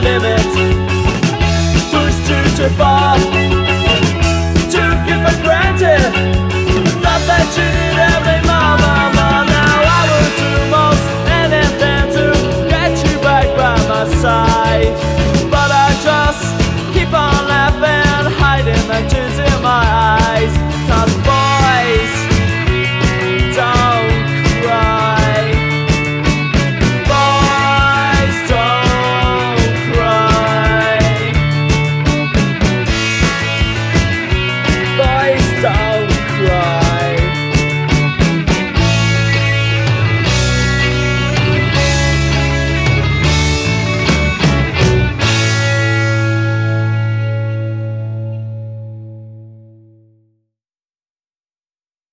limit. Push to too far